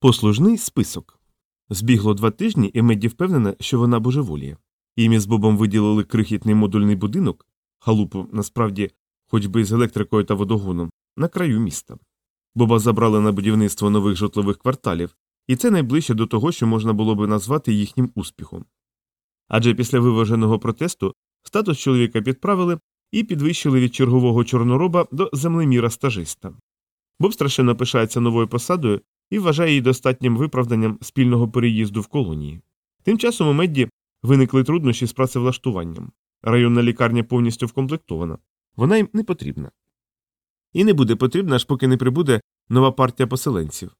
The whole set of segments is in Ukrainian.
Послужний список. Збігло два тижні, і Медді впевнена, що вона божеволіє. Їм із Бобом виділили крихітний модульний будинок, халупу, насправді, хоч би з електрикою та водогоном, на краю міста. Боба забрали на будівництво нових житлових кварталів, і це найближче до того, що можна було би назвати їхнім успіхом. Адже після виваженого протесту статус чоловіка підправили і підвищили від чергового чорнороба до землеміра стажиста. Боб страшенно пишається новою посадою і вважає її достатнім виправданням спільного переїзду в колонії. Тим часом у Медді виникли труднощі з працевлаштуванням. Районна лікарня повністю вкомплектована. Вона їм не потрібна. І не буде потрібна, аж поки не прибуде нова партія поселенців.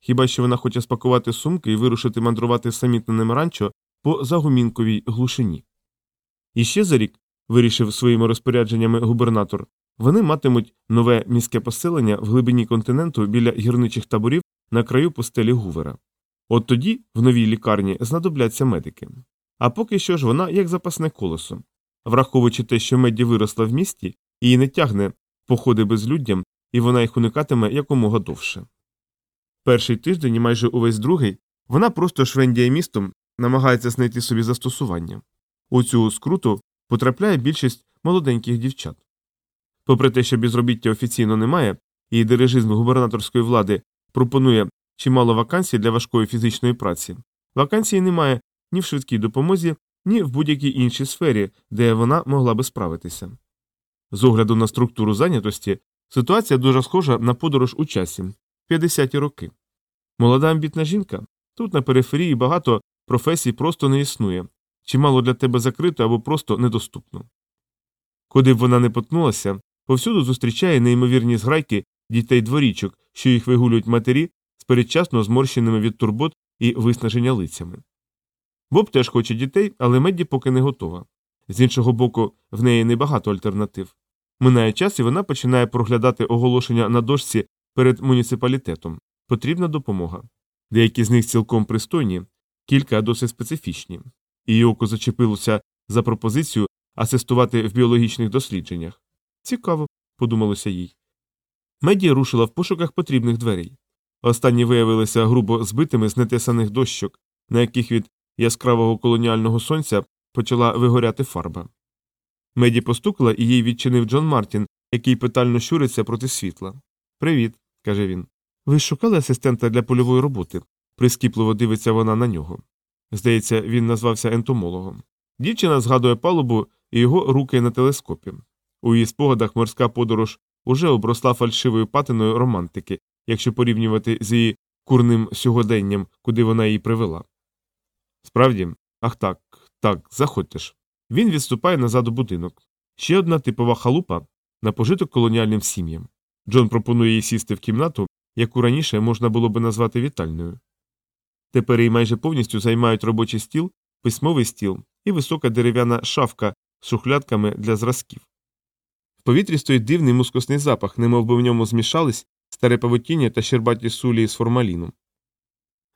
Хіба що вона хоче спакувати сумки і вирушити мандрувати самітненим ранчо по загумінковій глушині. І ще за рік, вирішив своїми розпорядженнями губернатор, вони матимуть нове міське поселення в глибині континенту біля гірничих таборів на краю пустелі Гувера. От тоді в новій лікарні знадобляться медики. А поки що ж вона як запасне колесо. Враховуючи те, що Медді виросла в місті, її не тягне походи безлюддям, і вона їх уникатиме якомога довше. Перший тиждень і майже увесь другий вона просто швендіє містом, намагається знайти собі застосування. У цю скруту потрапляє більшість молоденьких дівчат. Попри те, що безробіття офіційно немає, і дирижизм губернаторської влади пропонує чимало вакансій для важкої фізичної праці, вакансій немає ні в швидкій допомозі, ні в будь-якій іншій сфері, де вона могла би справитися. З огляду на структуру зайнятості ситуація дуже схожа на подорож у часі 50-ті роки. Молода амбітна жінка тут на периферії багато професій просто не існує, чимало для тебе закрито або просто недоступно. Куди б вона не потнулася, повсюду зустрічає неймовірні зграйки дітей дворічок, що їх вигулюють матері з передчасно зморщеними від турбот і виснаження лицями. Боб теж хоче дітей, але Медді поки не готова. З іншого боку, в неї небагато альтернатив. Минає час і вона починає проглядати оголошення на дошці перед муніципалітетом. Потрібна допомога. Деякі з них цілком пристойні, кілька досить специфічні. Її око зачепилося за пропозицію асистувати в біологічних дослідженнях. Цікаво, подумалося їй. Меді рушила в пошуках потрібних дверей. Останні виявилися грубо збитими з нетесаних дощок, на яких від яскравого колоніального сонця почала вигоряти фарба. Меді постукала і їй відчинив Джон Мартін, який питально щуриться проти світла. Привіт, каже він. Ви шукали асистента для польової роботи? прискіпливо дивиться вона на нього. Здається, він назвався ентомологом. Дівчина згадує палубу і його руки на телескопі. У її спогадах морська подорож уже обросла фальшивою патиною романтики, якщо порівнювати з її курним сьогоденням, куди вона її привела. Справді, ах так, так, заходьте ж. Він відступає назад у будинок. Ще одна типова халупа на пожиток колоніальним сім'ям. Джон пропонує їй сісти в кімнату, яку раніше можна було би назвати вітальною. Тепер її майже повністю займають робочий стіл, письмовий стіл і висока дерев'яна шафка з шухлядками для зразків. Повітрі стоїть дивний мускусний запах, немов би в ньому змішались старе павутіння та щербаті сулі з формаліном.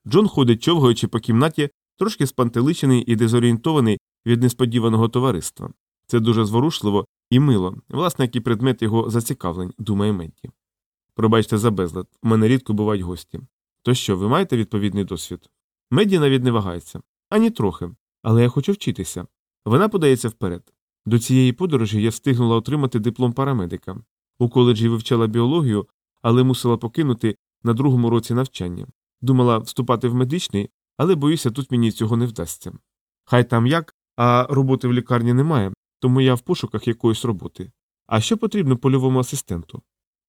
Джон ходить, човгаючи по кімнаті, трошки спантеличений і дезорієнтований від несподіваного товариства. Це дуже зворушливо і мило, власне, як і предмет його зацікавлень, думає Менті. Пробачте за безлад, у мене рідко бувають гості. То що, ви маєте відповідний досвід? Медді навіть не вагається. Ані трохи. Але я хочу вчитися. Вона подається вперед. До цієї подорожі я встигнула отримати диплом парамедика. У коледжі вивчала біологію, але мусила покинути на другому році навчання. Думала вступати в медичний, але боюся, тут мені цього не вдасться. Хай там як, а роботи в лікарні немає, тому я в пошуках якоїсь роботи. А що потрібно польовому асистенту?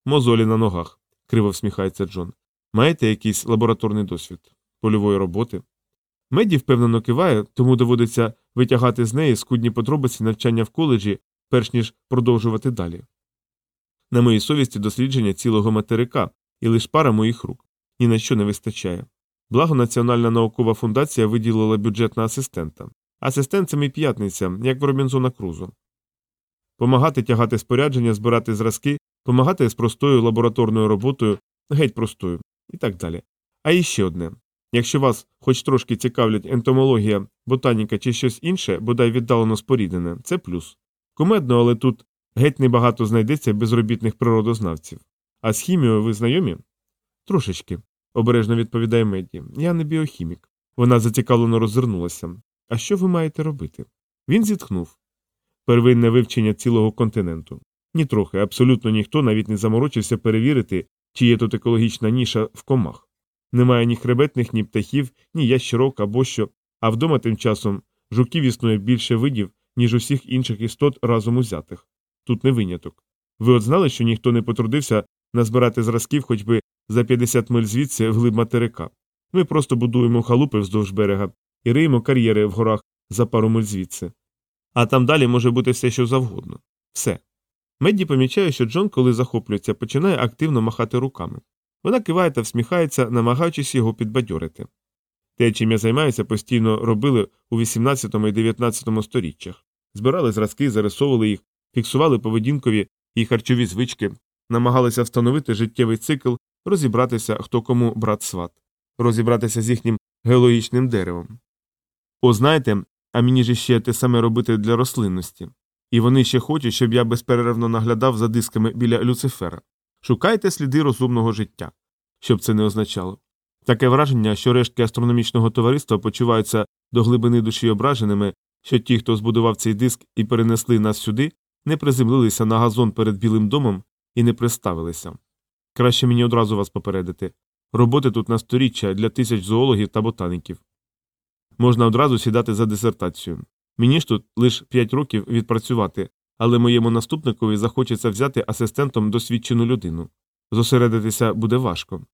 Мозолі на ногах, криво всміхається Джон. Маєте якийсь лабораторний досвід польової роботи? Меді впевнено киває, тому доводиться витягати з неї скудні подробиці навчання в коледжі, перш ніж продовжувати далі. На моїй совісті дослідження цілого материка і лише пара моїх рук. Ні на що не вистачає. Благо Національна наукова фундація виділила бюджет на асистента. Асистент це мій п'ятниця, як в Робінзона Крузо. Помагати тягати спорядження, збирати зразки, помагати з простою лабораторною роботою, геть простою, і так далі. А іще одне якщо вас хоч трошки цікавлять ентомологія, ботаніка чи щось інше, бодай віддалено споріднене, це плюс. Кумедно, але тут геть небагато знайдеться безробітних природознавців. А з хімією ви знайомі? Трошечки. обережно відповідає Медді. Я не біохімік. Вона зацікавлено роззирнулася. А що ви маєте робити? Він зітхнув. Первинне вивчення цілого континенту. Нітрохи, абсолютно ніхто навіть не заморочився перевірити, чи є тут екологічна ніша в комах. Немає ні хребетних, ні птахів, ні ящерок або що, а вдома тим часом жуків існує більше видів, ніж усіх інших істот разом узятих. Тут не виняток. Ви от знали, що ніхто не потрудився назбирати зразків хоч би за 50 миль звідси вглиб материка. Ми просто будуємо халупи вздовж берега і риємо кар'єри в горах за пару миль звідси. А там далі може бути все, що завгодно. Все. Медді помічає, що Джон, коли захоплюється, починає активно махати руками. Вона киває та всміхається, намагаючись його підбадьорити. Те, чим я займаюся, постійно робили у 18 і 19 сторіччях. Збирали зразки, зарисовували їх, фіксували поведінкові і харчові звички, намагалися встановити життєвий цикл, розібратися, хто кому брат сват, розібратися з їхнім геологічним деревом. О, знаєте, а мені ж ще те саме робити для рослинності. І вони ще хочуть, щоб я безперервно наглядав за дисками біля Люцифера. Шукайте сліди розумного життя. Що б це не означало. Таке враження, що рештки астрономічного товариства почуваються до глибини душі ображеними, що ті, хто збудував цей диск і перенесли нас сюди, не приземлилися на газон перед Білим домом і не приставилися. Краще мені одразу вас попередити. Роботи тут на сторіччя для тисяч зоологів та ботаніків. Можна одразу сідати за дисертацію. Мені ж тут лише 5 років відпрацювати, але моєму наступникові захочеться взяти асистентом досвідчену людину. Зосередитися буде важко.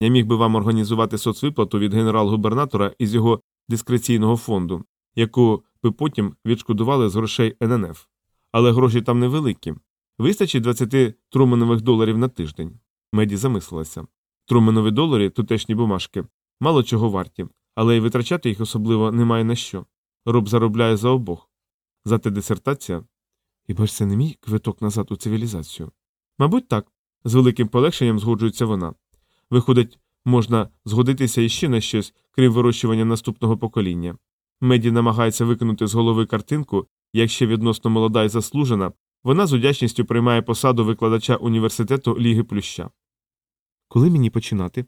Я міг би вам організувати соцвиплату від генерал-губернатора із його дискреційного фонду, яку ви потім відшкодували з грошей ННФ. Але гроші там невеликі. Вистачить 20 труменових доларів на тиждень. Меді замислилася. Труменові долари, тутешні бумажки, мало чого варті, але й витрачати їх особливо немає на що. Роб заробляє за обох. Зате дисертація. Хіба ж це не мій квиток назад у цивілізацію? Мабуть, так. З великим полегшенням згоджується вона. Виходить, можна згодитися іще на щось, крім вирощування наступного покоління. Меді намагається викинути з голови картинку, як ще відносно молода і заслужена, вона з удячністю приймає посаду викладача університету Ліги Плюща. Коли мені починати?